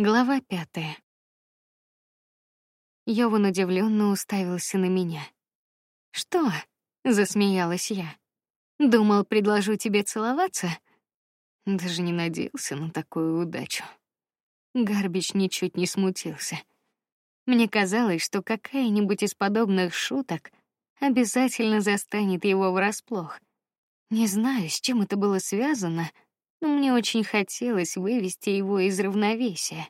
Глава пятая. Йован удивленно уставился на меня. Что? засмеялась я. Думал, предложу тебе целоваться? Даже не надеялся на такую удачу. Гарбич ничуть не смутился. Мне казалось, что какая-нибудь из подобных шуток обязательно застанет его врасплох. Не знаю, с чем это было связано, но мне очень хотелось вывести его из равновесия.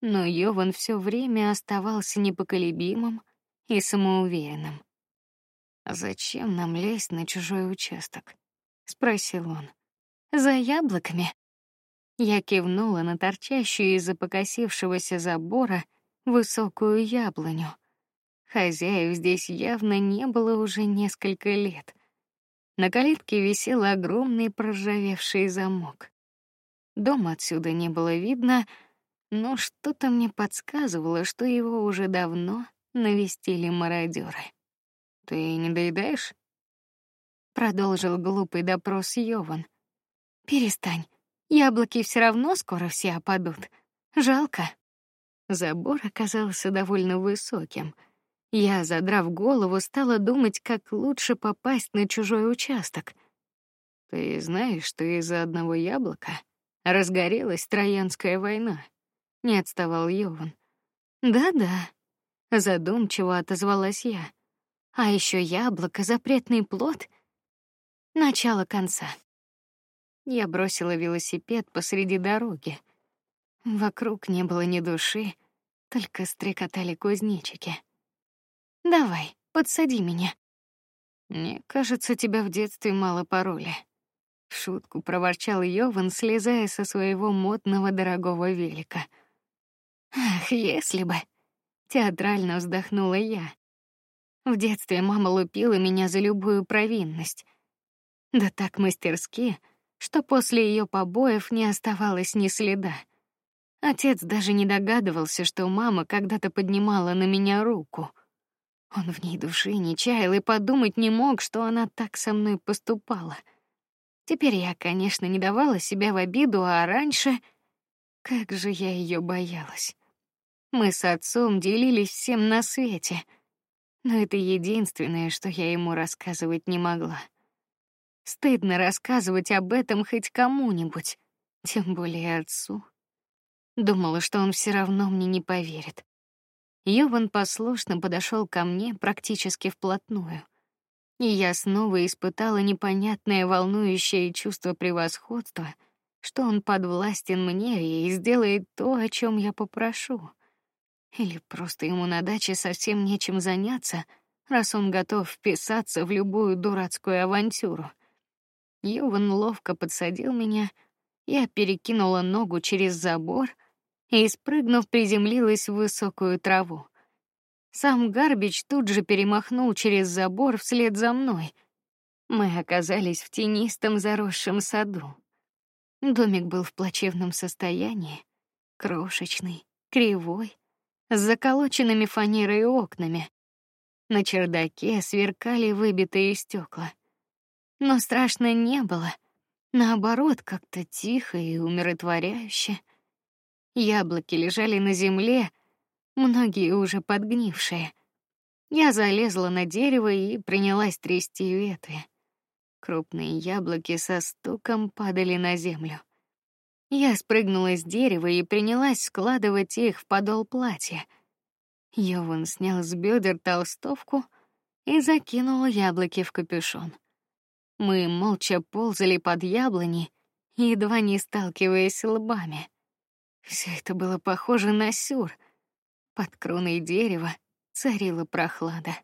Но Йован все время оставался непоколебимым и самоуверенным. «А зачем нам лезть на чужой участок? спросил он. За яблоками. Я кивнула на торчащую из-за покосившегося забора высокую яблоню. Хозяев здесь явно не было уже несколько лет. На калитке висел огромный проржавевший замок. Дома отсюда не было видно, но что-то мне подсказывало, что его уже давно навестили мародеры. Ты не доедаешь? Продолжил глупый допрос Йован. Перестань. Яблоки все равно скоро все опадут. Жалко. Забор оказался довольно высоким. Я, задрав голову, стала думать, как лучше попасть на чужой участок. Ты знаешь, что из-за одного яблока разгорелась Троянская война? Не отставал Йован. Да-да, задумчиво отозвалась я. А еще яблоко, запретный плод. Начало конца. Я бросила велосипед посреди дороги. Вокруг не было ни души, только стрекотали кузнечики. Давай, подсади меня. Мне кажется, тебя в детстве мало пароли. В шутку проворчал Йован, слезая со своего модного дорогого велика. Ах, если бы. Театрально вздохнула я. В детстве мама лупила меня за любую провинность. Да так мастерски, что после ее побоев не оставалось ни следа. Отец даже не догадывался, что мама когда-то поднимала на меня руку. Он в ней души не чаял и подумать не мог, что она так со мной поступала. Теперь я, конечно, не давала себя в обиду, а раньше как же я ее боялась. Мы с отцом делились всем на свете, но это единственное, что я ему рассказывать не могла. Стыдно рассказывать об этом хоть кому-нибудь, тем более отцу. Думала, что он все равно мне не поверит. Йован послушно подошел ко мне практически вплотную, и я снова испытала непонятное волнующее чувство превосходства, что он подвластен мне и сделает то, о чем я попрошу. Или просто ему на даче совсем нечем заняться, раз он готов вписаться в любую дурацкую авантюру. Йован ловко подсадил меня, я перекинула ногу через забор и, спрыгнув, приземлилась в высокую траву. Сам Гарбич тут же перемахнул через забор вслед за мной. Мы оказались в тенистом заросшем саду. Домик был в плачевном состоянии, крошечный, кривой, с заколоченными фанерой окнами. На чердаке сверкали выбитые стекла. Но страшно не было. Наоборот, как-то тихо и умиротворяюще. Яблоки лежали на земле, многие уже подгнившие. Я залезла на дерево и принялась трясти ветви. Крупные яблоки со стуком падали на землю. Я спрыгнула с дерева и принялась складывать их в подол платья. Йован снял с бедер толстовку и закинул яблоки в капюшон. Мы молча ползали под яблони, едва не сталкиваясь лбами. Все это было похоже на сюр. Под кроной дерева царила прохлада.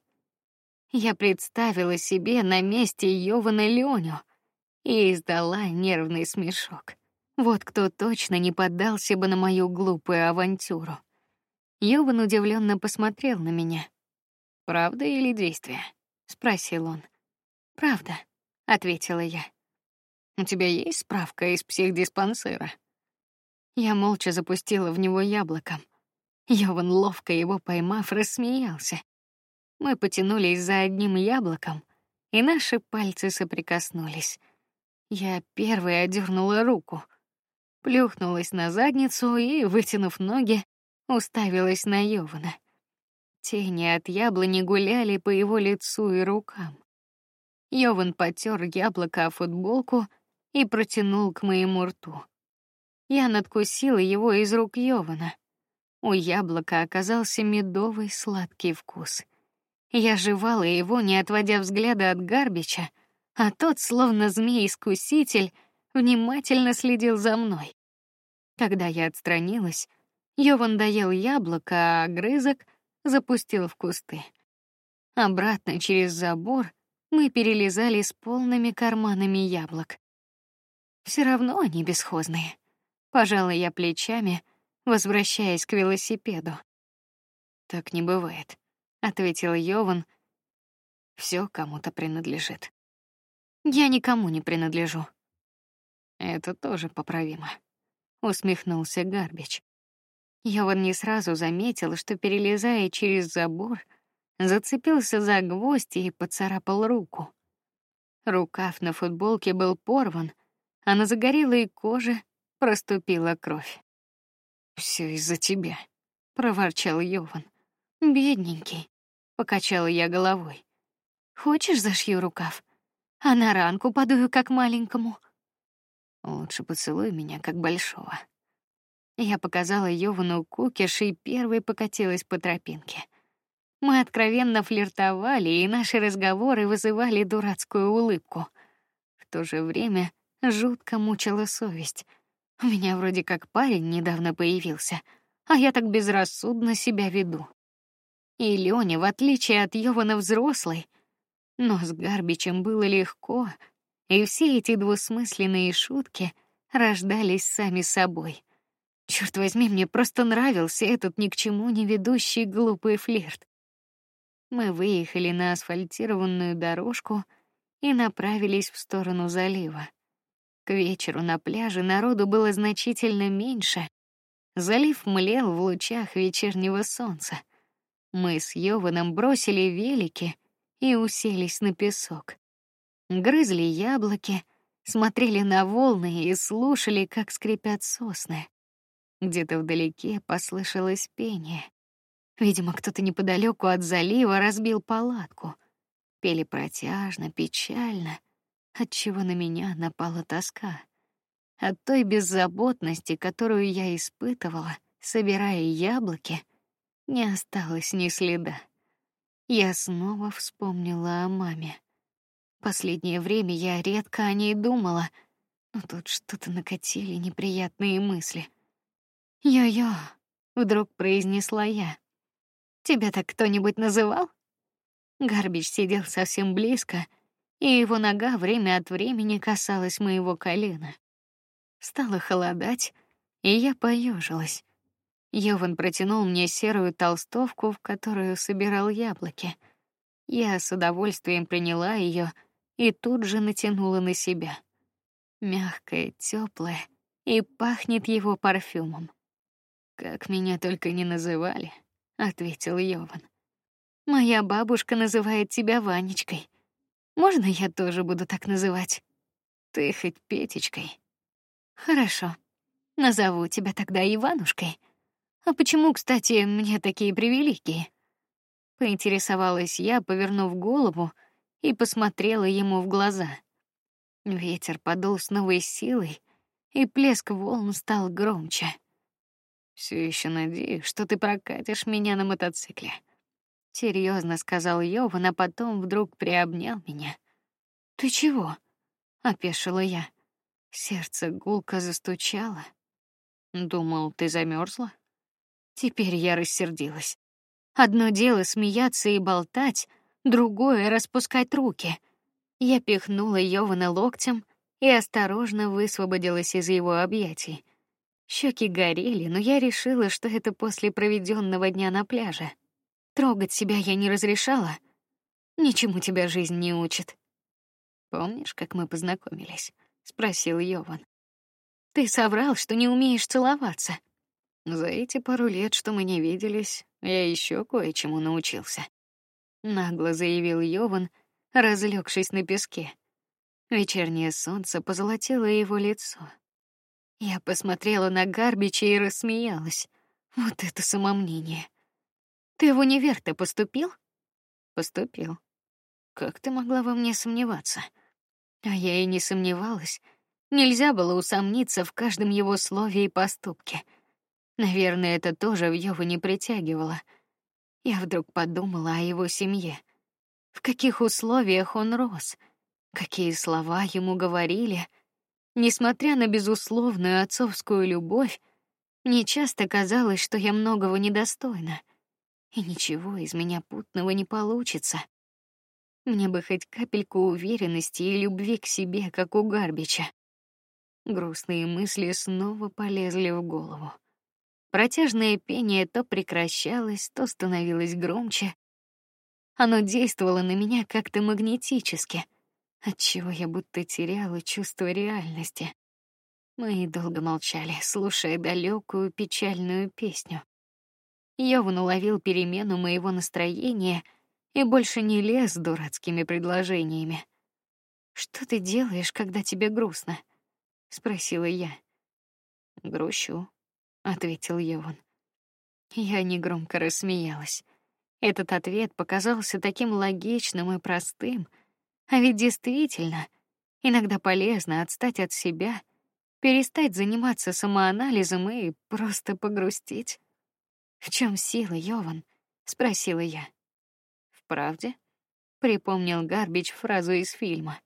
Я представила себе на месте Йована Леню и издала нервный смешок. Вот кто точно не поддался бы на мою глупую авантюру. Йован удивленно посмотрел на меня. Правда или действие? спросил он. Правда, ответила я. У тебя есть справка из психдиспансера? Я молча запустила в него яблоком. Йован ловко его поймав, рассмеялся. Мы потянулись за одним яблоком, и наши пальцы соприкоснулись. Я первой одернула руку. плюхнулась на задницу и, вытянув ноги, уставилась на Йована. Тени от яблони гуляли по его лицу и рукам. Йован потер яблоко о футболку и протянул к моему рту. Я надкусила его из рук Йована. У яблока оказался медовый сладкий вкус. Я жевала его, не отводя взгляда от Гарбича, а тот, словно змей-искуситель, внимательно следил за мной. Когда я отстранилась, Йован доел яблоко, а грызок запустил в кусты. Обратно через забор мы перелезали с полными карманами яблок. Все равно они бесхозные. Пожалуй, я плечами, возвращаясь к велосипеду. Так не бывает, ответил Йован. Все кому-то принадлежит. Я никому не принадлежу. Это тоже поправимо, усмехнулся Гарбич. Йован не сразу заметил, что перелезая через забор, зацепился за гвоздь и поцарапал руку. Рукав на футболке был порван, а на загорелой коже проступила кровь. Все из-за тебя, проворчал Йован. Бедненький, покачала я головой. Хочешь зашью рукав, а на ранку подую как маленькому. Лучше поцелуй меня как большого. Я показала Йовану кукиш и первой покатилась по тропинке. Мы откровенно флиртовали, и наши разговоры вызывали дурацкую улыбку. В то же время жутко мучила совесть. У меня вроде как парень недавно появился, а я так безрассудно себя веду. И Лёня, в отличие от Йована взрослый, но с Гарбичем было легко, и все эти двусмысленные шутки рождались сами собой. Черт возьми, мне просто нравился этот ни к чему не ведущий глупый флирт. Мы выехали на асфальтированную дорожку и направились в сторону залива. К вечеру на пляже народу было значительно меньше. Залив млел в лучах вечернего солнца. Мы с Йованом бросили велики и уселись на песок. Грызли яблоки, смотрели на волны и слушали, как скрипят сосны. Где-то вдалеке послышалось пение. Видимо, кто-то неподалеку от залива разбил палатку. Пели протяжно, печально, от чего на меня напала тоска. От той беззаботности, которую я испытывала, собирая яблоки, не осталось ни следа. Я снова вспомнила о маме. Последнее время я редко о ней думала, но тут что-то накатили неприятные мысли. Йо-йо, вдруг произнесла я. Тебя так кто-нибудь называл? Гарбич сидел совсем близко, и его нога время от времени касалась моего колена. Стало холодать, и я поежилась. Йован протянул мне серую толстовку, в которую собирал яблоки. Я с удовольствием приняла ее и тут же натянула на себя. Мягкая, теплая, и пахнет его парфюмом. Как меня только не называли, ответил Йован. Моя бабушка называет тебя Ванечкой. Можно я тоже буду так называть? Ты хоть Петечкой. Хорошо. Назову тебя тогда Иванушкой. А почему, кстати, мне такие привилегии? Поинтересовалась я, повернув голову и посмотрела ему в глаза. Ветер подул с новой силой, и плеск волн стал громче. Все еще надеюсь, что ты прокатишь меня на мотоцикле. Серьезно сказал Йован, а потом вдруг приобнял меня. Ты чего? Опешила я. Сердце гулко застучало. Думал, ты замерзла. Теперь я рассердилась. Одно дело смеяться и болтать, другое распускать руки. Я пихнула Йована локтем и осторожно высвободилась из его объятий. Щеки горели, но я решила, что это после проведенного дня на пляже. Трогать себя я не разрешала. Ничему тебя жизнь не учит. Помнишь, как мы познакомились? спросил Йован. Ты соврал, что не умеешь целоваться. За эти пару лет, что мы не виделись, я еще кое-чему научился. Нагло заявил Йован, разлегшись на песке. Вечернее солнце позолотило его лицо. Я посмотрела на Гарбича и рассмеялась. Вот это самомнение. Ты в универ-то поступил? Поступил. Как ты могла во мне сомневаться? А я и не сомневалась. Нельзя было усомниться в каждом его слове и поступке. Наверное, это тоже в Йову не притягивало. Я вдруг подумала о его семье. В каких условиях он рос, какие слова ему говорили. Несмотря на безусловную отцовскую любовь, мне часто казалось, что я многого недостойна, и ничего из меня путного не получится. Мне бы хоть капельку уверенности и любви к себе, как у Гарбича. Грустные мысли снова полезли в голову. Протяжное пение то прекращалось, то становилось громче. Оно действовало на меня как-то магнетически, отчего я будто теряла чувство реальности. Мы долго молчали, слушая далекую печальную песню. Йован уловил перемену моего настроения и больше не лез дурацкими предложениями. Что ты делаешь, когда тебе грустно? спросила я. Грущу, ответил Йован. Я негромко рассмеялась. Этот ответ показался таким логичным и простым, а ведь действительно иногда полезно отстать от себя перестать заниматься самоанализом и просто погрустить. В чем сила, Йован? спросила я. В правде? Припомнил Гарбич фразу из фильма.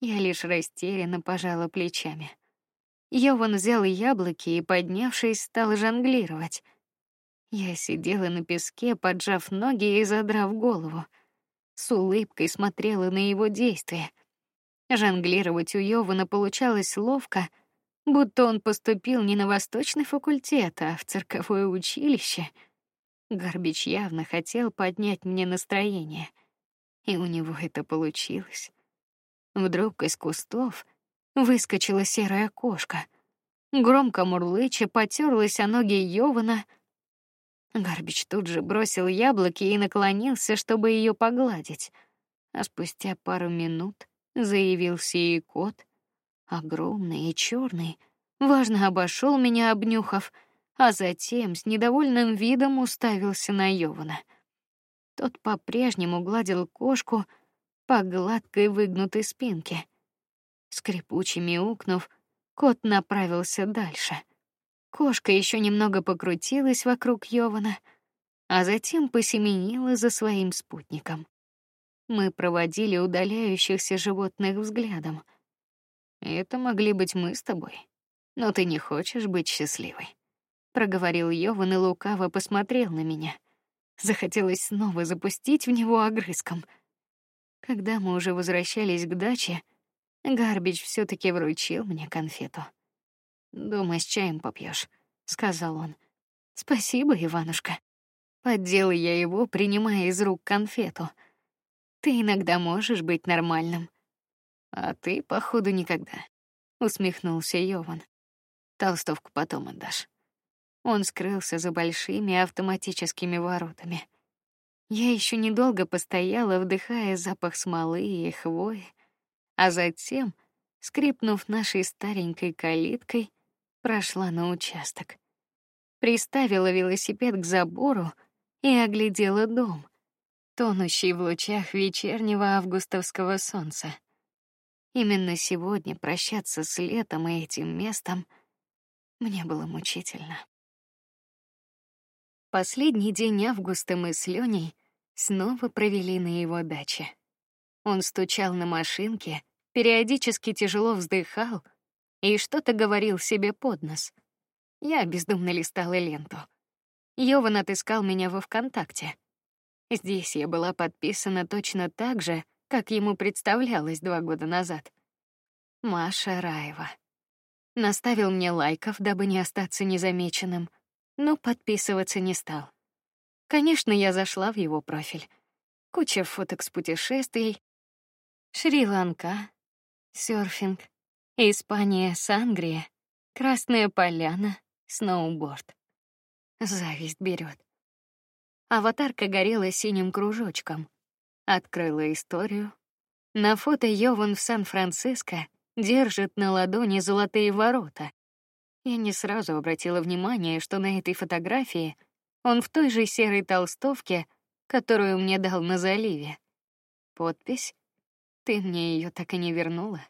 Я лишь растерянно пожала плечами. Йован взял яблоки и, поднявшись, стал жонглировать. Я сидела на песке, поджав ноги и задрав голову, с улыбкой смотрела на его действия. Жонглировать у Йована получалось ловко, будто он поступил не на восточный факультет, а в цирковое училище. Горбич явно хотел поднять мне настроение, и у него это получилось. Вдруг из кустов выскочила серая кошка, громко мурлыча потерлась о ноги Йована. Горбич тут же бросил яблоки и наклонился, чтобы ее погладить, а спустя пару минут заявился и кот огромный и черный, важно обошел меня, обнюхав, а затем с недовольным видом уставился на Йована. Тот по-прежнему гладил кошку по гладкой выгнутой спинке. Скрипуче мяукнув, кот направился дальше. Кошка еще немного покрутилась вокруг Йована, а затем посеменила за своим спутником. Мы проводили удаляющихся животных взглядом — это могли быть мы с тобой. Но ты не хочешь быть счастливой, проговорил Йован и лукаво посмотрел на меня. Захотелось снова запустить в него огрызком. Когда мы уже возвращались к даче, Гарбич все таки вручил мне конфету. Думай, с чаем попьешь, сказал он. Спасибо, Иванушка. Поддел я его, принимая из рук конфету. Ты иногда можешь быть нормальным. А ты, походу, никогда. Усмехнулся Йован. Толстовку потом отдашь. Он скрылся за большими автоматическими воротами. Я еще недолго постояла, вдыхая запах смолы и хвои, а затем, скрипнув нашей старенькой калиткой, прошла на участок. Приставила велосипед к забору и оглядела дом, тонущий в лучах вечернего августовского солнца. Именно сегодня прощаться с летом и этим местом мне было мучительно. Последний день августа мы с Леней снова провели на его даче. Он стучал на машинке, периодически тяжело вздыхал и что-то говорил себе под нос. Я бездумно листала ленту. Йован отыскал меня во ВКонтакте. Здесь я была подписана точно так же, как ему представлялось два года назад. Маша Раева. Наставил мне лайков, дабы не остаться незамеченным, но подписываться не стал. Конечно, я зашла в его профиль. Куча фоток с путешествий. Шри-Ланка, серфинг, Испания, Сангрия, Красная Поляна, сноуборд. Зависть берет. Аватарка горела синим кружочком. Открыла историю. На фото Йован в Сан-Франциско держит на ладони золотые ворота. Я не сразу обратила внимание, что на этой фотографии он в той же серой толстовке, которую мне дал на заливе. Подпись: "Ты мне ее так и не вернула".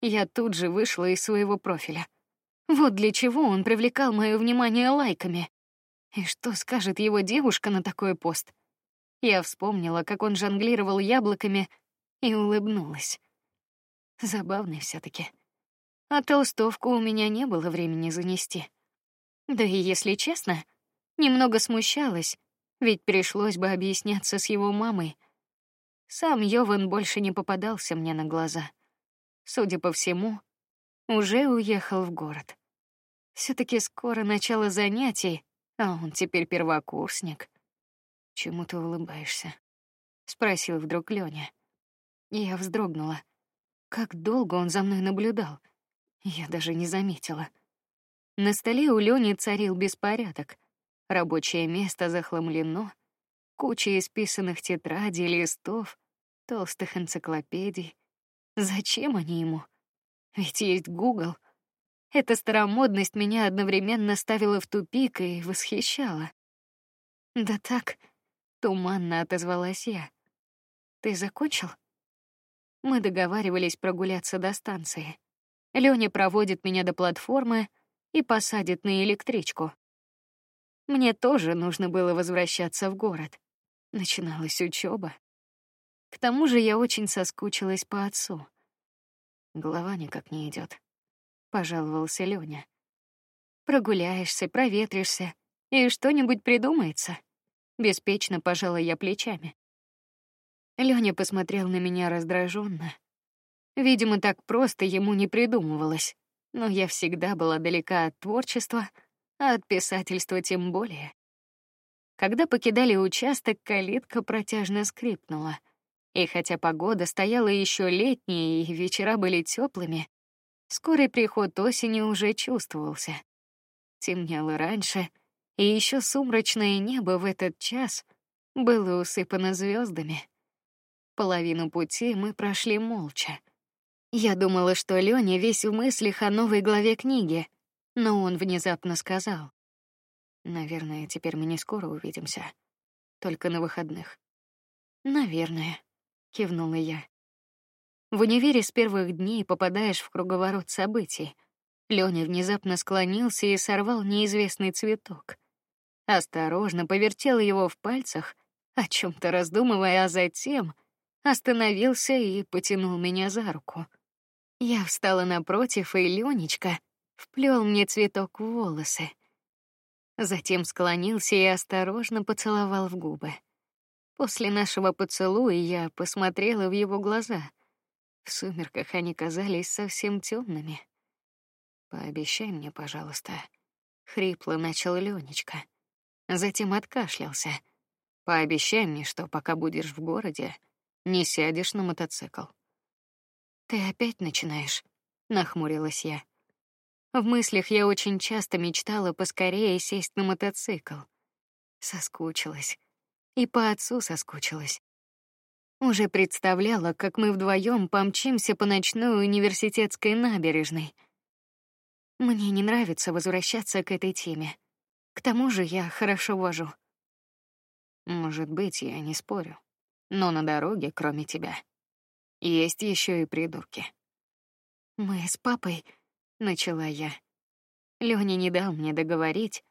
Я тут же вышла из своего профиля. Вот для чего он привлекал мое внимание лайками. И что скажет его девушка на такой пост? Я вспомнила, как он жонглировал яблоками, и улыбнулась. Забавный все-таки. А толстовку у меня не было времени занести. Да и если честно, немного смущалась, ведь пришлось бы объясняться с его мамой. Сам Йован больше не попадался мне на глаза. Судя по всему, уже уехал в город. Все-таки скоро начало занятий, а он теперь первокурсник. Чему ты улыбаешься? спросил вдруг Лёня. Я вздрогнула. Как долго он за мной наблюдал? Я даже не заметила. На столе у Лёни царил беспорядок. Рабочее место захламлено, куча исписанных тетрадей, листов, толстых энциклопедий. Зачем они ему? Ведь есть Google. Эта старомодность меня одновременно ставила в тупик и восхищала. Да так, туманно отозвалась я. Ты закончил? Мы договаривались прогуляться до станции. Лёня проводит меня до платформы и посадит на электричку. Мне тоже нужно было возвращаться в город. Начиналась учеба. К тому же я очень соскучилась по отцу. Голова никак не идет. Пожаловался Лёня. Прогуляешься, проветришься, и что-нибудь придумается. Беспечно пожала я плечами. Лёня посмотрел на меня раздраженно. Видимо, так просто ему не придумывалось. Но я всегда была далека от творчества, а от писательства тем более. Когда покидали участок, калитка протяжно скрипнула. И хотя погода стояла еще летняя и вечера были теплыми, скорый приход осени уже чувствовался. Темнело раньше, и еще сумрачное небо в этот час было усыпано звездами. Половину пути мы прошли молча. Я думала, что Лёня весь в мыслях о новой главе книги, но он внезапно сказал: "Наверное, теперь мы не скоро увидимся, только на выходных". "Наверное", кивнула я. В универе с первых дней попадаешь в круговорот событий. Лёня внезапно склонился и сорвал неизвестный цветок. Осторожно повертел его в пальцах, о чем то раздумывая, а затем остановился и потянул меня за руку. Я встала напротив, и Ленечка вплел мне цветок в волосы. Затем склонился и осторожно поцеловал в губы. После нашего поцелуя я посмотрела в его глаза. В сумерках они казались совсем темными. Пообещай мне, пожалуйста, хрипло начал Ленечка, затем откашлялся. Пообещай мне, что пока будешь в городе, не сядешь на мотоцикл. Ты опять начинаешь, нахмурилась я. В мыслях я очень часто мечтала поскорее сесть на мотоцикл. Соскучилась. И по отцу соскучилась. Уже представляла, как мы вдвоем помчимся по ночной университетской набережной. Мне не нравится возвращаться к этой теме. К тому же я хорошо вожу. Может быть, я не спорю но на дороге, кроме тебя, есть еще и придурки. Мы с папой, начала я. Лёня не дал мне договорить,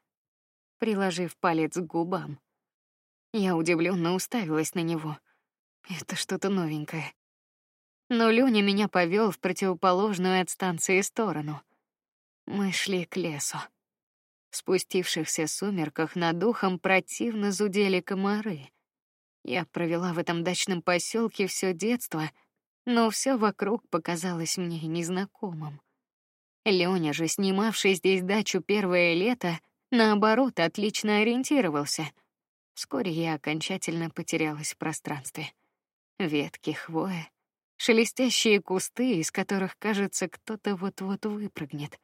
приложив палец к губам. Я удивленно уставилась на него. Это что-то новенькое. Но Лёня меня повел в противоположную от станции сторону. Мы шли к лесу. Спустившихся сумерках над духом противно зудели комары. Я провела в этом дачном поселке все детство, но все вокруг показалось мне незнакомым. Лёня же, снимавший здесь дачу первое лето, наоборот, отлично ориентировался. Вскоре я окончательно потерялась в пространстве. Ветки, хвоя, шелестящие кусты, из которых, кажется, кто-то вот-вот выпрыгнет.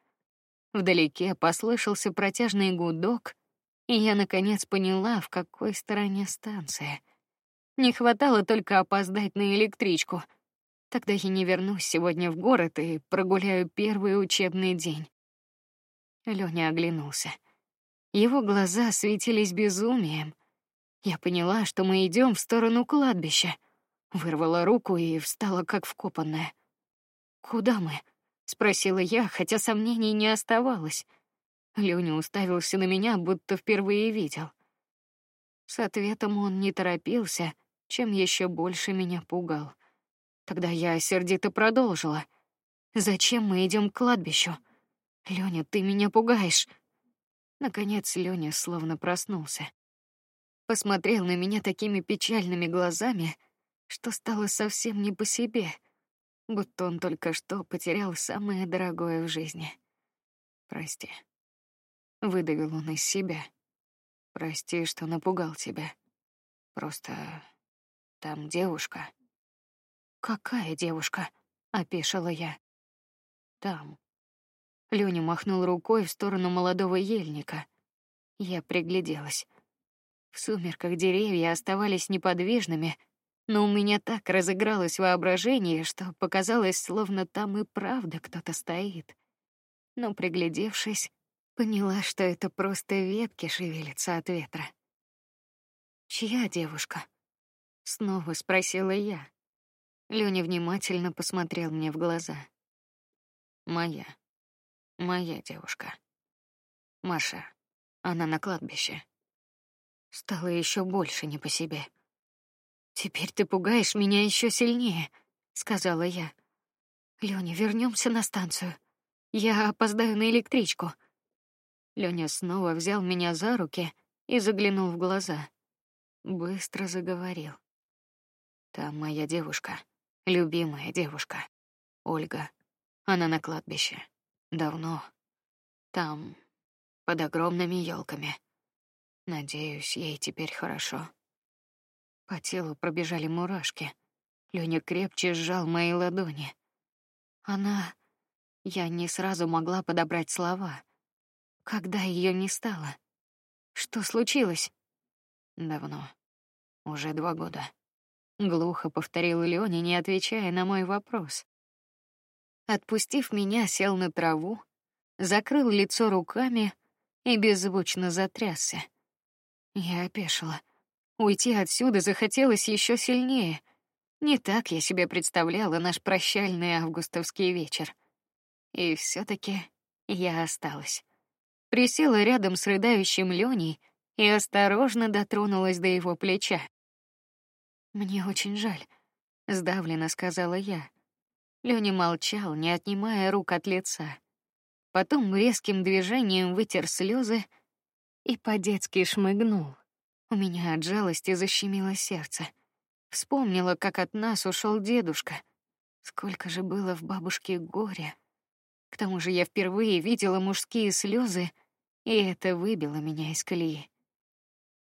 Вдалеке послышался протяжный гудок, и я наконец поняла, в какой стороне станция — не хватало только опоздать на электричку. Тогда я не вернусь сегодня в город и прогуляю первый учебный день. Лёня оглянулся. Его глаза светились безумием. Я поняла, что мы идем в сторону кладбища. Вырвала руку и встала как вкопанная. Куда мы? Спросила я, хотя сомнений не оставалось. Лёня уставился на меня, будто впервые видел. С ответом он не торопился, чем еще больше меня пугал. Тогда я сердито продолжила: "Зачем мы идем к кладбищу? Лёня, ты меня пугаешь". Наконец Лёня словно проснулся, посмотрел на меня такими печальными глазами, что стало совсем не по себе, будто он только что потерял самое дорогое в жизни. Прости, выдавил он из себя. Прости, что напугал тебя. Просто там девушка. Какая девушка? опешила я. Там. Лёня махнул рукой в сторону молодого ельника. Я пригляделась. В сумерках деревья оставались неподвижными, но у меня так разыгралось воображение, что показалось, словно там и правда кто-то стоит. Но приглядевшись, Поняла, что это просто ветки шевелятся от ветра. Чья девушка? Снова спросила я. Лёня внимательно посмотрел мне в глаза. Моя, моя девушка. Маша. Она на кладбище. Стало еще больше не по себе. Теперь ты пугаешь меня еще сильнее, сказала я. Лёня, вернемся на станцию. Я опоздаю на электричку. Лёня снова взял меня за руки и заглянул в глаза. Быстро заговорил. Там моя девушка, любимая девушка, Ольга. Она на кладбище. Давно. Там, под огромными елками. Надеюсь, ей теперь хорошо. По телу пробежали мурашки. Лёня крепче сжал мои ладони. Она... Я не сразу могла подобрать слова. Когда ее не стало? Что случилось? Давно. Уже два года. Глухо повторил Леони, не отвечая на мой вопрос. Отпустив меня, сел на траву, закрыл лицо руками и беззвучно затрясся. Я опешила. Уйти отсюда захотелось еще сильнее. Не так я себе представляла наш прощальный августовский вечер. И все-таки я осталась присела рядом с рыдающим Леней и осторожно дотронулась до его плеча. Мне очень жаль, сдавленно сказала я. Леня молчал, не отнимая рук от лица. Потом резким движением вытер слезы и по-детски шмыгнул. У меня от жалости защемило сердце. Вспомнила, как от нас ушел дедушка. Сколько же было в бабушке горя. К тому же я впервые видела мужские слезы, и это выбило меня из колеи.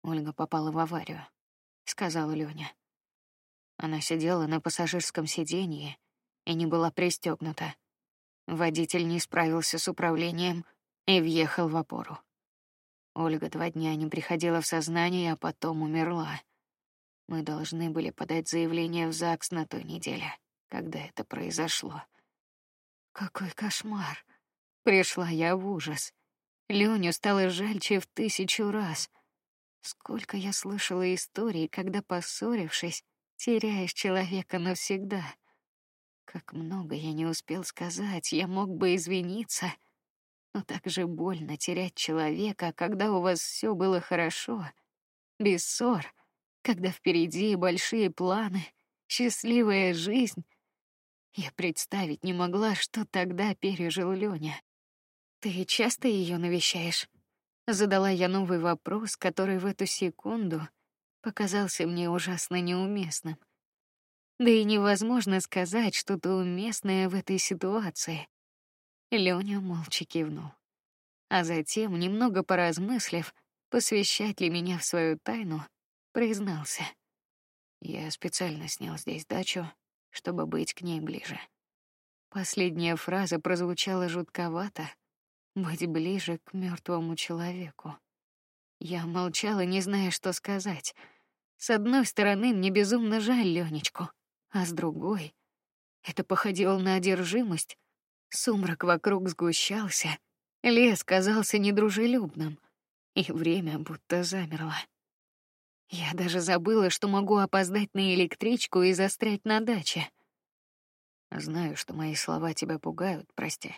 Ольга попала в аварию, сказала Лёня. Она сидела на пассажирском сиденье и не была пристегнута. Водитель не справился с управлением и въехал в опору. Ольга два дня не приходила в сознание, а потом умерла. Мы должны были подать заявление в ЗАГС на той неделе, когда это произошло. Какой кошмар! Пришла я в ужас. Леню стало жальче в тысячу раз. Сколько я слышала историй, когда поссорившись, теряешь человека навсегда. Как много я не успел сказать, я мог бы извиниться, но так же больно терять человека, когда у вас все было хорошо, без ссор, когда впереди большие планы, счастливая жизнь. Я представить не могла, что тогда пережил Лёня. Ты часто ее навещаешь? Задала я новый вопрос, который в эту секунду показался мне ужасно неуместным. Да и невозможно сказать что-то уместное в этой ситуации. Лёня молча кивнул, а затем, немного поразмыслив, посвящать ли меня в свою тайну, признался: "Я специально снял здесь дачу, чтобы быть к ней ближе. Последняя фраза прозвучала жутковато, быть ближе к мертвому человеку. Я молчала, не зная, что сказать. С одной стороны, мне безумно жаль Ленечку, а с другой это походило на одержимость. Сумрак вокруг сгущался, Лес казался недружелюбным, и время будто замерло. Я даже забыла, что могу опоздать на электричку и застрять на даче. Знаю, что мои слова тебя пугают, прости,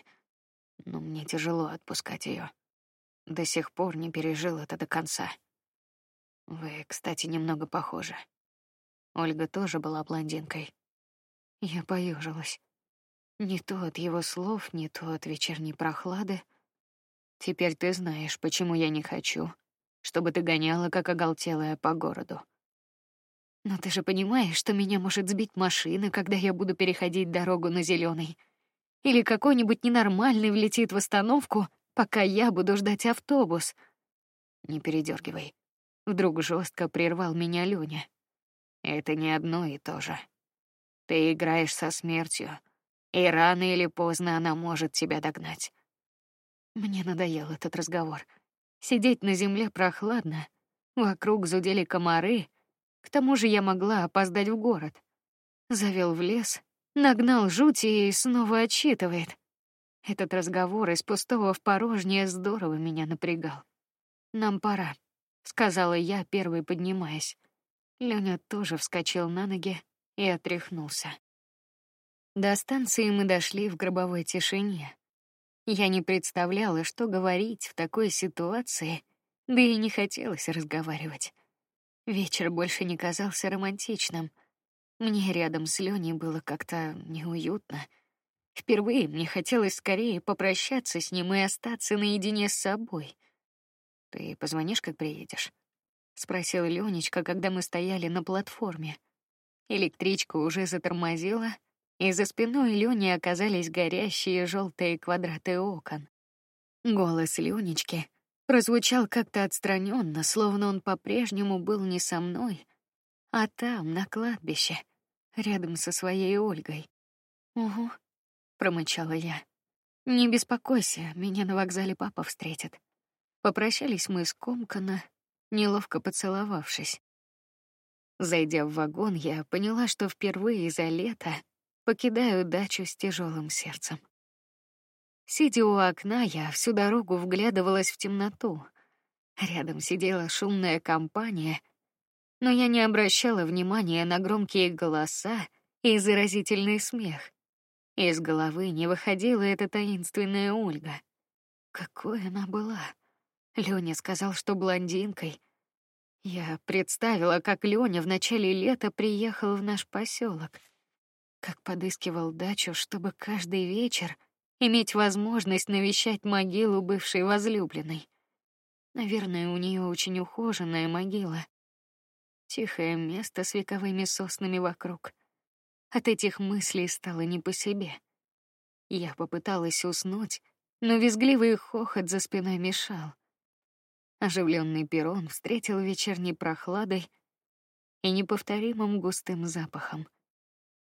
но мне тяжело отпускать ее. До сих пор не пережил это до конца. Вы, кстати, немного похожи. Ольга тоже была блондинкой. Я поежилась. Не то от его слов, не то от вечерней прохлады. Теперь ты знаешь, почему я не хочу, чтобы ты гоняла как оголтелая по городу. Но ты же понимаешь, что меня может сбить машина, когда я буду переходить дорогу на зеленый, или какой-нибудь ненормальный влетит в остановку, пока я буду ждать автобус. Не передергивай. Вдруг жестко прервал меня Люня. Это не одно и то же. Ты играешь со смертью, и рано или поздно она может тебя догнать. Мне надоел этот разговор. Сидеть на земле прохладно, вокруг зудели комары. К тому же я могла опоздать в город. Завел в лес, нагнал жути и снова отчитывает. Этот разговор из пустого в порожнее здорово меня напрягал. Нам пора, сказала я, первой поднимаясь. Леня тоже вскочил на ноги и отряхнулся. До станции мы дошли в гробовой тишине. Я не представляла, что говорить в такой ситуации, да и не хотелось разговаривать. Вечер больше не казался романтичным. Мне рядом с Леней было как-то неуютно. Впервые мне хотелось скорее попрощаться с ним и остаться наедине с собой. Ты позвонишь, как приедешь? спросил Ленечка, когда мы стояли на платформе. Электричка уже затормозила, и за спиной Лёни оказались горящие желтые квадраты окон. Голос Ленечки прозвучал как-то отстраненно, словно он по-прежнему был не со мной, а там на кладбище, рядом со своей Ольгой. Угу, промычала я. Не беспокойся, меня на вокзале папа встретит. Попрощались мы скомканно, неловко поцеловавшись. Зайдя в вагон, я поняла, что впервые за лето покидаю дачу с тяжелым сердцем. Сидя у окна, я всю дорогу вглядывалась в темноту. Рядом сидела шумная компания, но я не обращала внимания на громкие голоса и заразительный смех. Из головы не выходила эта таинственная Ольга. Какой она была! Лёня сказал, что блондинкой. Я представила, как Лёня в начале лета приехал в наш поселок, как подыскивал дачу, чтобы каждый вечер иметь возможность навещать могилу бывшей возлюбленной. Наверное, у нее очень ухоженная могила, тихое место с вековыми соснами вокруг. От этих мыслей стало не по себе. Я попыталась уснуть, но визгливый хохот за спиной мешал. Оживленный перрон встретил вечерней прохладой и неповторимым густым запахом.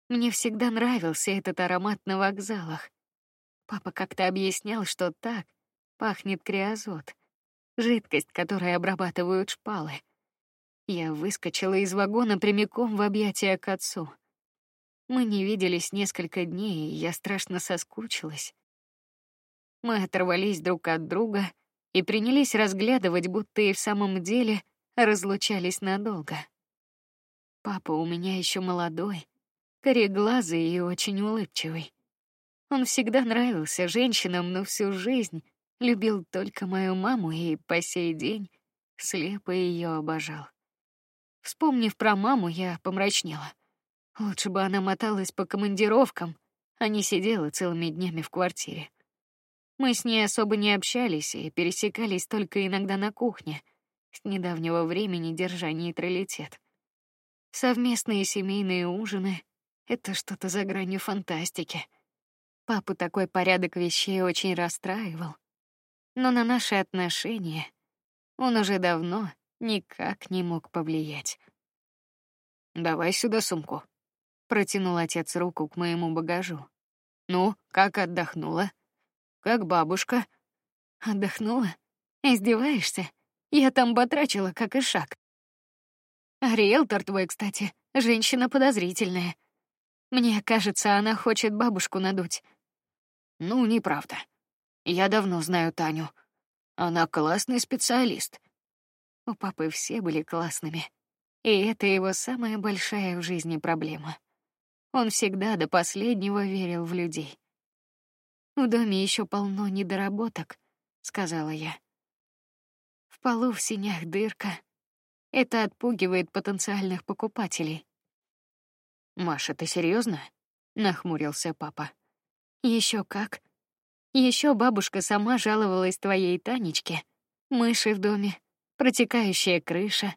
Мне всегда нравился этот аромат на вокзалах. Папа как-то объяснял, что так пахнет криозот, жидкость, которой обрабатывают шпалы. Я выскочила из вагона прямиком в объятия к отцу. Мы не виделись несколько дней, и я страшно соскучилась. Мы оторвались друг от друга и принялись разглядывать, будто и в самом деле разлучались надолго. Папа у меня еще молодой, кореглазый и очень улыбчивый. Он всегда нравился женщинам, но всю жизнь любил только мою маму и по сей день слепо ее обожал. Вспомнив про маму, я помрачнела. Лучше бы она моталась по командировкам, а не сидела целыми днями в квартире. Мы с ней особо не общались и пересекались только иногда на кухне, с недавнего времени держа нейтралитет. Совместные семейные ужины — это что-то за гранью фантастики. Папу такой порядок вещей очень расстраивал, но на наши отношения он уже давно никак не мог повлиять. Давай сюда сумку. Протянул отец руку к моему багажу. Ну, как отдохнула? Как бабушка? Отдохнула? Издеваешься? Я там батрачила, как и шаг. А риэлтор твой, кстати, женщина подозрительная. Мне кажется, она хочет бабушку надуть. Ну, неправда. Я давно знаю Таню. Она классный специалист. У папы все были классными, и это его самая большая в жизни проблема. Он всегда до последнего верил в людей. В доме еще полно недоработок, сказала я. В полу в синях дырка. Это отпугивает потенциальных покупателей. Маша, ты серьезно? нахмурился папа. Еще как. Еще бабушка сама жаловалась твоей Танечке. Мыши в доме, протекающая крыша,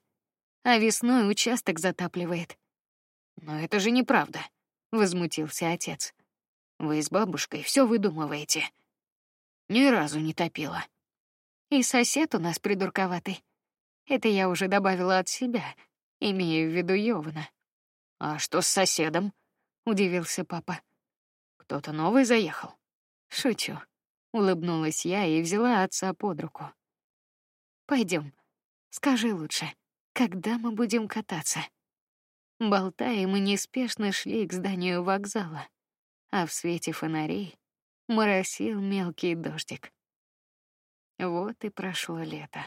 а весной участок затапливает. Но это же неправда, возмутился отец. Вы с бабушкой все выдумываете. Ни разу не топила. И сосед у нас придурковатый. Это я уже добавила от себя, имея в виду Йована. А что с соседом? удивился папа. Кто-то новый заехал. Шучу. Улыбнулась я и взяла отца под руку. Пойдем. Скажи лучше, когда мы будем кататься? Болтая, мы неспешно шли к зданию вокзала, а в свете фонарей моросил мелкий дождик. Вот и прошло лето.